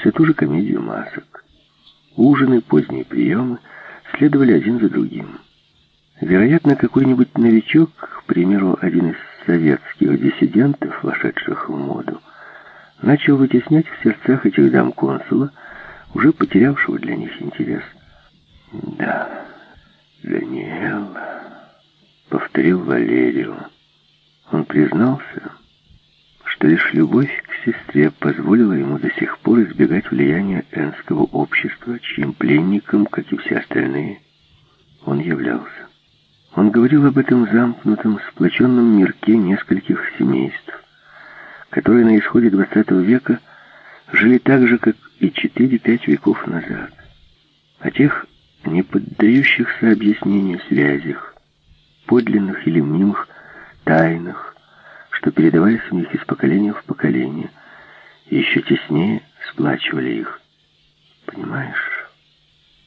все ту же комедию масок. Ужины, поздние приемы следовали один за другим. Вероятно, какой-нибудь новичок, к примеру, один из советских диссидентов, вошедших в моду, начал вытеснять в сердцах этих дам консула, уже потерявшего для них интерес. «Да, Даниэл», — повторил Валерию. Он признался, что лишь любовь сестре позволила ему до сих пор избегать влияния энского общества, чьим пленником, как и все остальные, он являлся. Он говорил об этом замкнутом, сплоченном мирке нескольких семейств, которые на исходе XX века жили так же, как и 4-5 веков назад. О тех не поддающихся объяснению связях, подлинных или мнимых тайнах, что передавались у них из поколения в поколение, еще теснее сплачивали их. Понимаешь,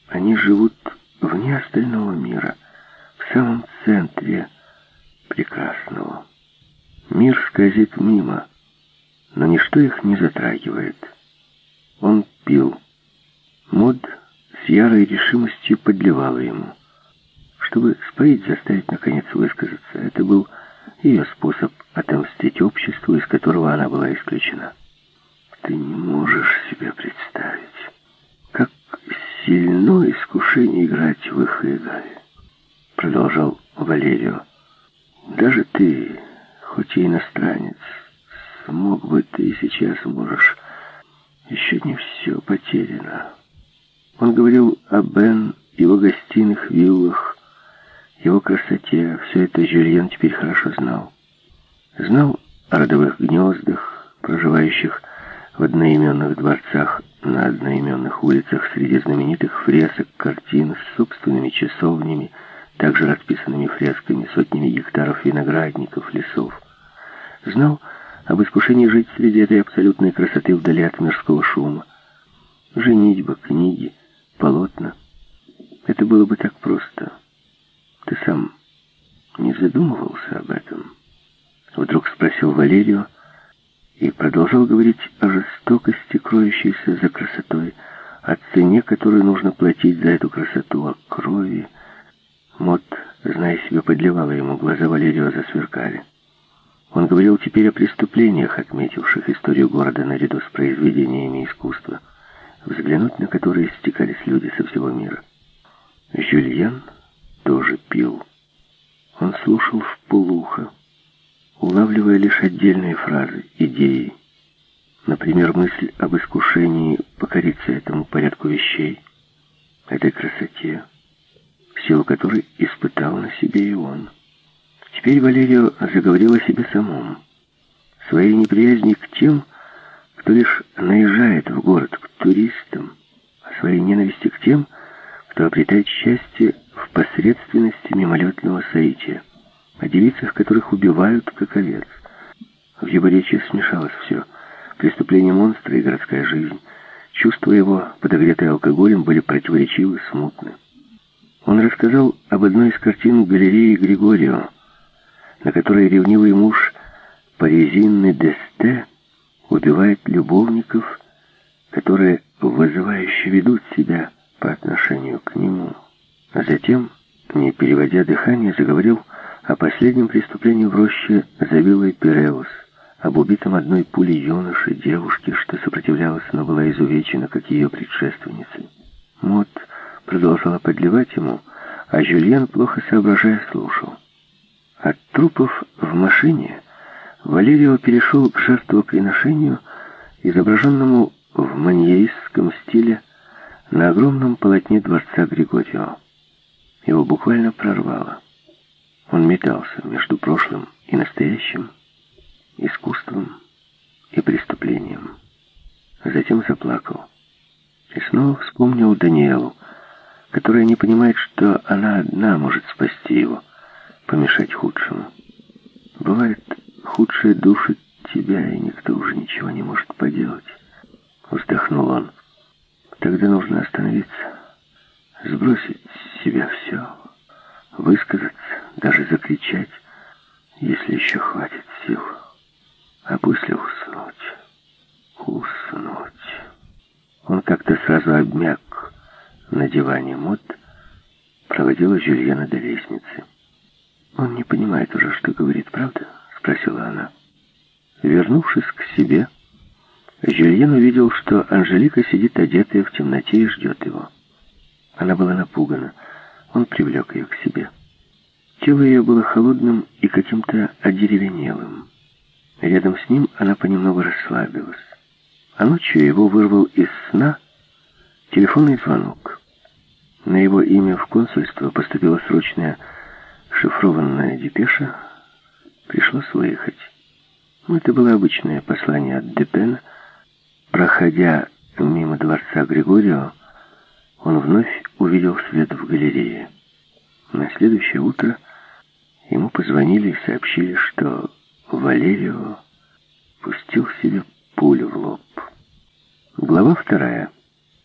они живут вне остального мира, в самом центре прекрасного. Мир скользит мимо, но ничто их не затрагивает. Он пил. Мод с ярой решимостью подливала ему. Чтобы споить, заставить наконец высказаться, это был ее способ отомстить обществу, из которого она была исключена. Ты не можешь себе представить, как сильно искушение играть в их игры, продолжал Валерио. Даже ты, хоть и иностранец, смог бы ты сейчас можешь. Еще не все потеряно. Он говорил о Бен, его гостиных виллах, его красоте. Все это Жюльен теперь хорошо знал. Знал о родовых гнездах, проживающих в одноименных дворцах на одноименных улицах среди знаменитых фресок, картин с собственными часовнями, также расписанными фресками, сотнями гектаров виноградников, лесов. Знал об искушении жить среди этой абсолютной красоты вдали от мирского шума. Женитьба, книги, полотна. Это было бы так просто. Ты сам не задумывался об этом? Вдруг спросил Валерию и продолжал говорить о жестокости, кроющейся за красотой, о цене, которую нужно платить за эту красоту, о крови. Мот, зная себя, подливала ему, глаза Валерию засверкали. Он говорил теперь о преступлениях, отметивших историю города наряду с произведениями искусства, взглянуть на которые стекались люди со всего мира. Жюльен тоже пил. Он слушал в полухо, улавливая лишь отдельные фразы, идеи. Например, мысль об искушении покориться этому порядку вещей, этой красоте, силу которой испытал на себе и он. Теперь Валерио заговорил о себе самом, своей неприязни к тем, кто лишь наезжает в город, к туристам, о своей ненависти к тем, кто обретает счастье в посредственности мимолетного соития, девицах, которых убивают, как овец. В его речи смешалось все. Преступление монстра и городская жизнь. Чувства его, подогретые алкоголем, были противоречивы, смутны. Он рассказал об одной из картин галереи Григорио, на которой ревнивый муж Паризинны Десте убивает любовников, которые вызывающе ведут себя по отношению к нему. А затем, не переводя дыхание, заговорил о последнем преступлении в роще за виллой Пиреус, об убитом одной пулей юноши, девушки, что сопротивлялась, но была изувечена, как ее предшественницы. Мот продолжала подливать ему, а Жюльен, плохо соображая, слушал. От трупов в машине Валерио перешел к жертвоприношению, изображенному в маньеистском стиле на огромном полотне дворца Григорио. Его буквально прорвало. Он метался между прошлым и настоящим, искусством и преступлением. Затем заплакал. И снова вспомнил Даниэлу, которая не понимает, что она одна может спасти его помешать худшему. Бывает, худшие души тебя, и никто уже ничего не может поделать. Вздохнул он. Тогда нужно остановиться, сбросить с себя все, высказаться, даже закричать, если еще хватит сил, а после уснуть, уснуть. Он как-то сразу обмяк на диване. Мот проводила Жюльена до лестницы. «Он не понимает уже, что говорит, правда?» — спросила она. Вернувшись к себе, Жюльен увидел, что Анжелика сидит одетая в темноте и ждет его. Она была напугана. Он привлек ее к себе. Тело ее было холодным и каким-то одеревенелым. Рядом с ним она понемногу расслабилась. А ночью его вырвал из сна телефонный звонок. На его имя в консульство поступила срочная шифрованная депеша. Пришлось выехать. Ну, это было обычное послание от Депена. Проходя мимо дворца Григорио, он вновь увидел свет в галерее. На следующее утро ему позвонили и сообщили, что Валерио пустил себе пулю в лоб. Глава вторая.